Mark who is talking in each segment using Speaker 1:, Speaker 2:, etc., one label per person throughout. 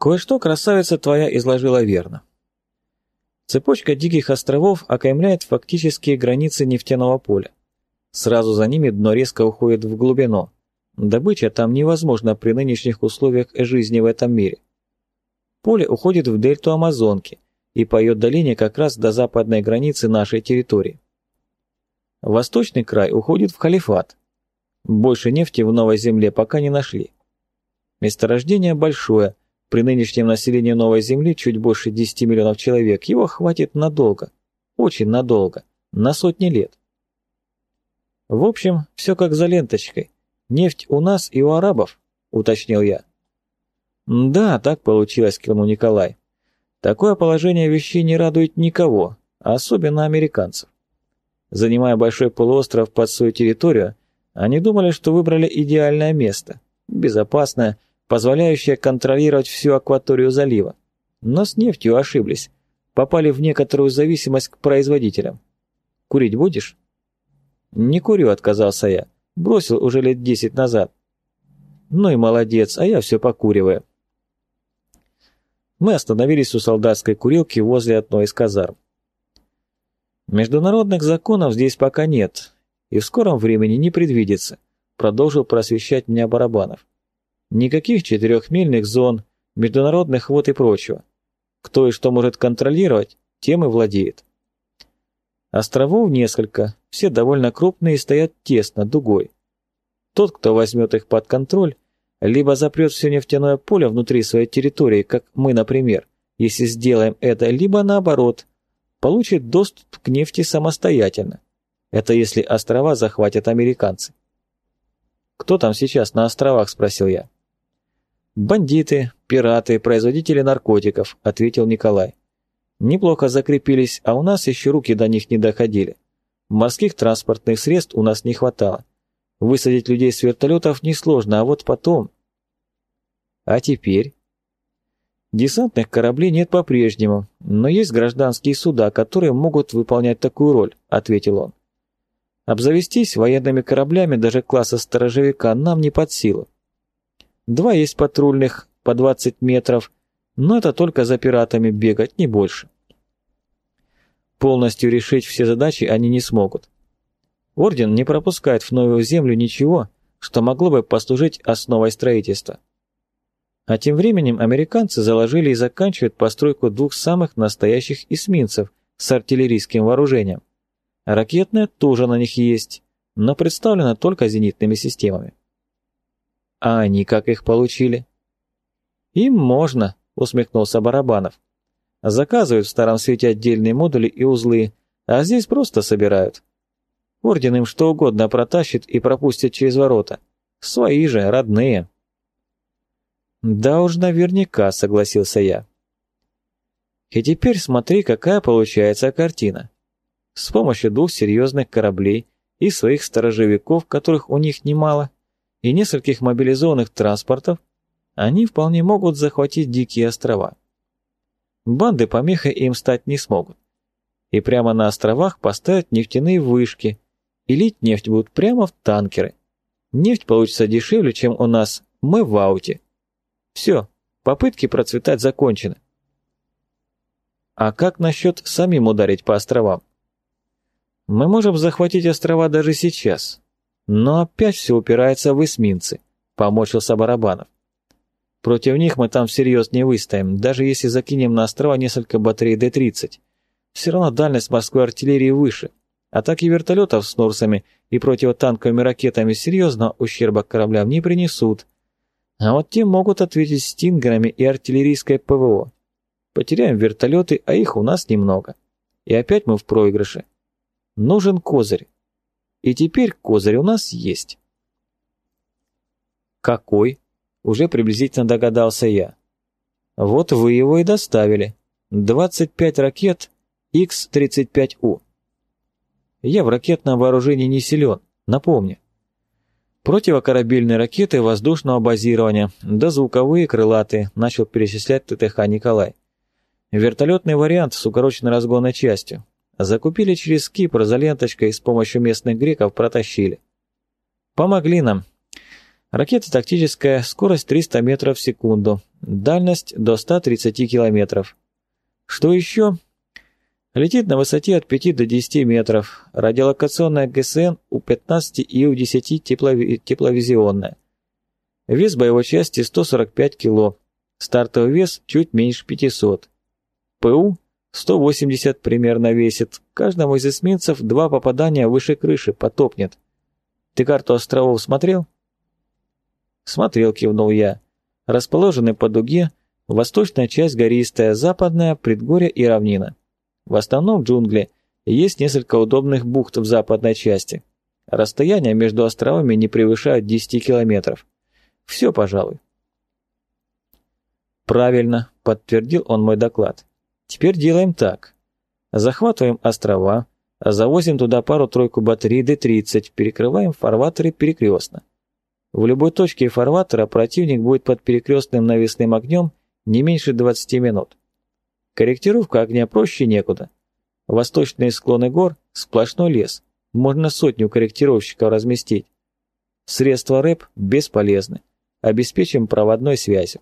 Speaker 1: Кое-что красавица твоя изложила верно. Цепочка диких островов окаймляет фактические границы нефтяного поля. Сразу за ними дно резко уходит в глубину. Добыча там невозможна при нынешних условиях жизни в этом мире. Поле уходит в дельту Амазонки и по ее долине как раз до западной границы нашей территории. Восточный край уходит в халифат. Больше нефти в Новой Земле пока не нашли. Месторождение большое, при нынешнем населении Новой Земли чуть больше 10 миллионов человек, его хватит надолго, очень надолго, на сотни лет. В общем, все как за ленточкой. Нефть у нас и у арабов, уточнил я. Да, так получилось, кивнул Николай. Такое положение вещей не радует никого, особенно американцев. Занимая большой полуостров под свою территорию, они думали, что выбрали идеальное место, безопасное, позволяющее контролировать всю акваторию залива. Но с нефтью ошиблись, попали в некоторую зависимость к производителям. Курить будешь? Не курю, отказался я. Бросил уже лет десять назад. Ну и молодец, а я все покуриваю. Мы остановились у солдатской курилки возле одной из казарм. Международных законов здесь пока нет, и в скором времени не предвидится, продолжил просвещать меня Барабанов. Никаких четырехмильных зон, международных вод и прочего. Кто и что может контролировать, тем и владеет. Островов несколько, все довольно крупные и стоят тесно, дугой. Тот, кто возьмет их под контроль, либо запрет все нефтяное поле внутри своей территории, как мы, например, если сделаем это, либо наоборот, получит доступ к нефти самостоятельно. Это если острова захватят американцы. «Кто там сейчас на островах?» – спросил я. «Бандиты, пираты, производители наркотиков», — ответил Николай. «Неплохо закрепились, а у нас еще руки до них не доходили. Морских транспортных средств у нас не хватало. Высадить людей с вертолетов несложно, а вот потом...» «А теперь?» «Десантных кораблей нет по-прежнему, но есть гражданские суда, которые могут выполнять такую роль», — ответил он. «Обзавестись военными кораблями даже класса сторожевика нам не под силу. Два есть патрульных по 20 метров, но это только за пиратами бегать, не больше. Полностью решить все задачи они не смогут. Орден не пропускает в новую землю ничего, что могло бы послужить основой строительства. А тем временем американцы заложили и заканчивают постройку двух самых настоящих эсминцев с артиллерийским вооружением. Ракетная тоже на них есть, но представлена только зенитными системами. А они как их получили? Им можно, усмехнулся Барабанов. Заказывают в Старом Свете отдельные модули и узлы, а здесь просто собирают. Орден им что угодно протащит и пропустит через ворота. Свои же, родные. Да уж наверняка, согласился я. И теперь смотри, какая получается картина. С помощью двух серьезных кораблей и своих сторожевиков, которых у них немало, и нескольких мобилизованных транспортов, они вполне могут захватить дикие острова. Банды помехой им стать не смогут. И прямо на островах поставят нефтяные вышки, и лить нефть будут прямо в танкеры. Нефть получится дешевле, чем у нас, мы в ауте. Все, попытки процветать закончены. А как насчет самим ударить по островам? Мы можем захватить острова даже сейчас, но опять все упирается в эсминцы, помочился Барабанов. Против них мы там всерьез не выстоим, даже если закинем на острова несколько батарей Д-30. Все равно дальность морской артиллерии выше. Атаки вертолетов с Нурсами и противотанковыми ракетами серьезно ущерба кораблям не принесут. А вот те могут ответить стингерами и артиллерийской ПВО. Потеряем вертолеты, а их у нас немного. И опять мы в проигрыше. Нужен козырь. И теперь козырь у нас есть. Какой? Уже приблизительно догадался я. Вот вы его и доставили. 25 ракет X-35У. Я в ракетном вооружении не силен, напомню. Противокорабельные ракеты воздушного базирования, да звуковые крылатые, начал перечислять ТТХ Николай. Вертолетный вариант с укороченной разгонной частью. Закупили через Кипр за ленточкой и с помощью местных греков протащили. Помогли нам. Ракета тактическая, скорость 300 метров в секунду, дальность до 130 километров. Что еще? Летит на высоте от 5 до 10 метров, радиолокационная ГСН У-15 и У-10 теплови тепловизионная. Вес боевой части 145 кг, стартовый вес чуть меньше 500. ПУ 180 примерно весит, каждому из эсминцев два попадания выше крыши, потопнет. Ты карту островов смотрел? Смотрел, кивнул я. Расположены по дуге, восточная часть гористая, западная, предгорье и равнина. В основном джунгли, есть несколько удобных бухт в западной части. Расстояние между островами не превышает 10 километров. Все, пожалуй. Правильно, подтвердил он мой доклад. Теперь делаем так. Захватываем острова, завозим туда пару-тройку батарей Д-30, перекрываем фарватеры перекрестно. В любой точке фарватера противник будет под перекрестным навесным огнем не меньше 20 минут. Корректировка огня проще некуда. Восточные склоны гор – сплошной лес, можно сотню корректировщиков разместить. Средства РЭП бесполезны, обеспечим проводной связью.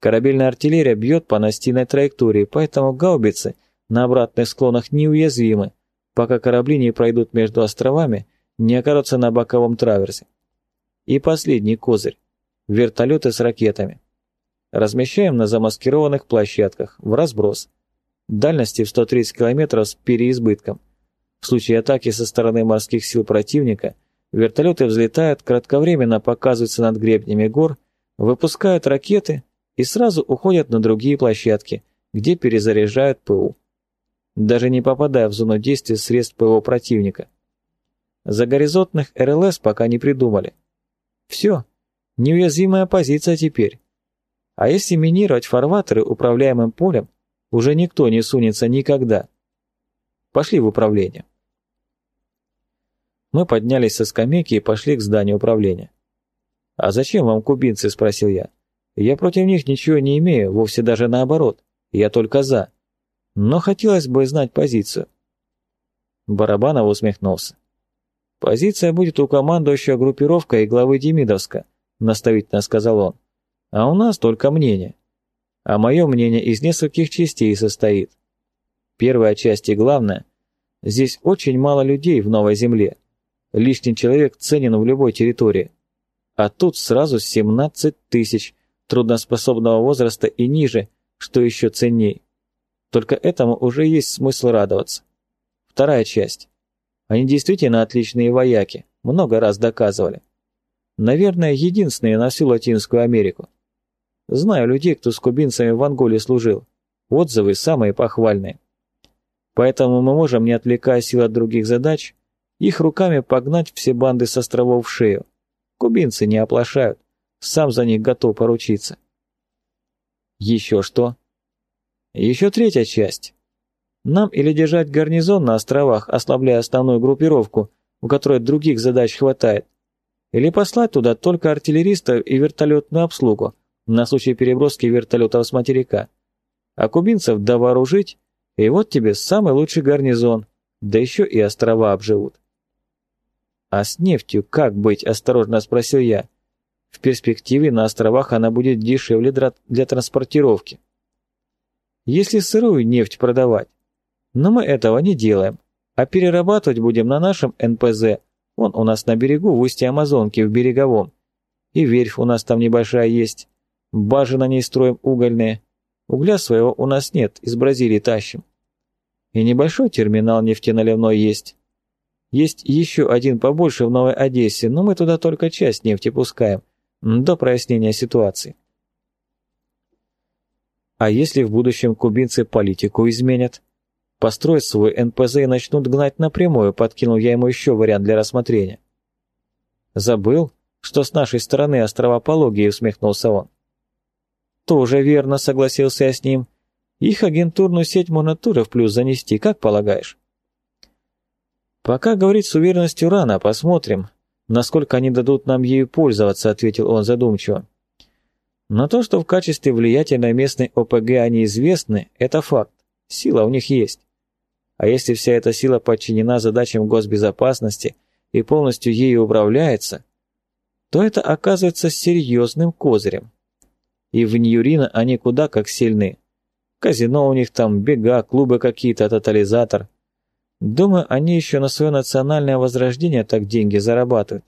Speaker 1: Корабельная артиллерия бьет по настильной траектории, поэтому гаубицы на обратных склонах неуязвимы, пока корабли не пройдут между островами, не окажутся на боковом траверсе. И последний козырь – вертолеты с ракетами. Размещаем на замаскированных площадках, в разброс. Дальности в 130 км с переизбытком. В случае атаки со стороны морских сил противника, вертолеты взлетают, кратковременно показываются над гребнями гор, выпускают ракеты и сразу уходят на другие площадки, где перезаряжают ПУ. Даже не попадая в зону действия средств ПВО противника. Загоризонтных РЛС пока не придумали – все, неуязвимая позиция теперь. А если минировать фарватеры управляемым полем, уже никто не сунется никогда. Пошли в управление. Мы поднялись со скамейки и пошли к зданию управления. «А зачем вам кубинцы?» – спросил я. «Я против них ничего не имею, вовсе даже наоборот. Я только за. Но хотелось бы знать позицию». Барабанов усмехнулся. «Позиция будет у командующего группировкой и главы Демидовска», — наставительно сказал он. «А у нас только мнение. А мое мнение из нескольких частей состоит. Первая часть и главная — здесь очень мало людей в Новой Земле. Лишний человек ценен в любой территории. А тут сразу 17 тысяч трудноспособного возраста и ниже, что еще ценней. Только этому уже есть смысл радоваться. Вторая часть. Они действительно отличные вояки, много раз доказывали. Наверное, единственные на всю Латинскую Америку. Знаю людей, кто с кубинцами в Анголе служил. Отзывы самые похвальные. Поэтому мы можем, не отвлекая сил от других задач, их руками погнать все банды с островов в шею. Кубинцы не оплошают, сам за них готов поручиться. Еще что? Еще третья часть. Нам или держать гарнизон на островах, ослабляя основную группировку, у которой других задач хватает, или послать туда только артиллеристов и вертолетную обслугу на случай переброски вертолетов с материка. А кубинцев довооружить, и вот тебе самый лучший гарнизон, да еще и острова обживут. «А с нефтью как быть?» – осторожно спросил я. «В перспективе на островах она будет дешевле для транспортировки». «Если сырую нефть продавать, но мы этого не делаем, а перерабатывать будем на нашем НПЗ. Он у нас на берегу, в устье Амазонки, в береговом. И верфь у нас там небольшая есть. Бажи на ней строим угольные. Угля своего у нас нет, из Бразилии тащим. И небольшой терминал нефтеналивной есть. Есть еще один побольше в Новой Одессе, но мы туда только часть нефти пускаем, до прояснения ситуации. А если в будущем кубинцы политику изменят? Построят свой НПЗ и начнут гнать напрямую, подкинул я ему еще вариант для рассмотрения. Забыл, что с нашей стороны острова Пологии, усмехнулся он. Тоже верно, согласился я с ним. Их агентурную сеть можно тоже в плюс занести, как полагаешь? Пока говорить с уверенностью рано, посмотрим, насколько они дадут нам ею пользоваться, ответил он задумчиво. Но то, что в качестве влиятельной местной ОПГ они известны, это факт. Сила у них есть. А если вся эта сила подчинена задачам госбезопасности и полностью ею управляется, то это оказывается серьезным козырем. И в Ньюрино они куда как сильны. Казино у них там, бега, клубы какие-то, тотализатор. Думаю, они еще на свое национальное возрождение так деньги зарабатывают.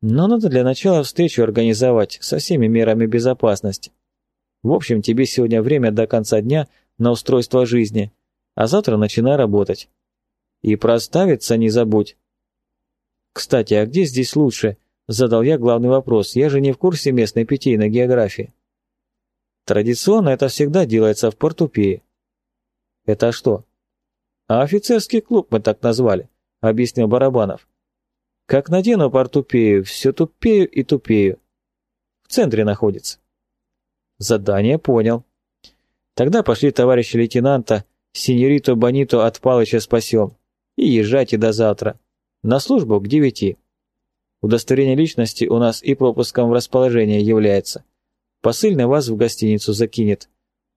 Speaker 1: Но надо для начала встречу организовать со всеми мерами безопасности. В общем, тебе сегодня время до конца дня на устройство жизни, а завтра начинай работать. И проставиться не забудь. Кстати, а где здесь лучше? Задал я главный вопрос. Я же не в курсе местной питейной географии. Традиционно это всегда делается в Портупее. Это что? А офицерский клуб мы так назвали, объяснил Барабанов. Как надену портупею, все тупею и тупею. В центре находится. Задание понял. Тогда пошли товарищи лейтенанта, синьориту Бониту от Палыча спасем. И езжайте до завтра. На службу к девяти. Удостоверение личности у нас и пропуском в расположение является. Посыльный вас в гостиницу закинет.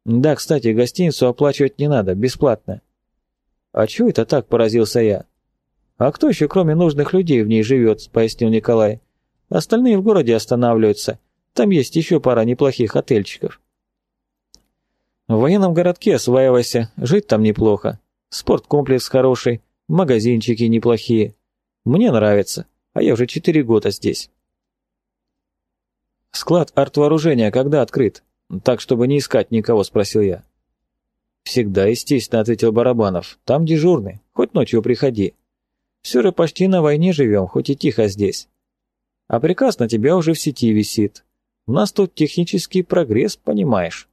Speaker 1: Да, кстати, гостиницу оплачивать не надо, бесплатно. А чего это так, поразился я? «А кто еще, кроме нужных людей, в ней живет?» – пояснил Николай. «Остальные в городе останавливаются. Там есть еще пара неплохих отельчиков». «В военном городке осваивайся, жить там неплохо. Спорткомплекс хороший, магазинчики неплохие. Мне нравится, а я уже четыре года здесь». «Склад артвооружения когда открыт? Так, чтобы не искать никого?» – спросил я. «Всегда, естественно», – ответил Барабанов. «Там дежурный, хоть ночью приходи». Все же почти на войне живем, хоть и тихо здесь. А приказ на тебя уже в сети висит. У нас тут технический прогресс, понимаешь.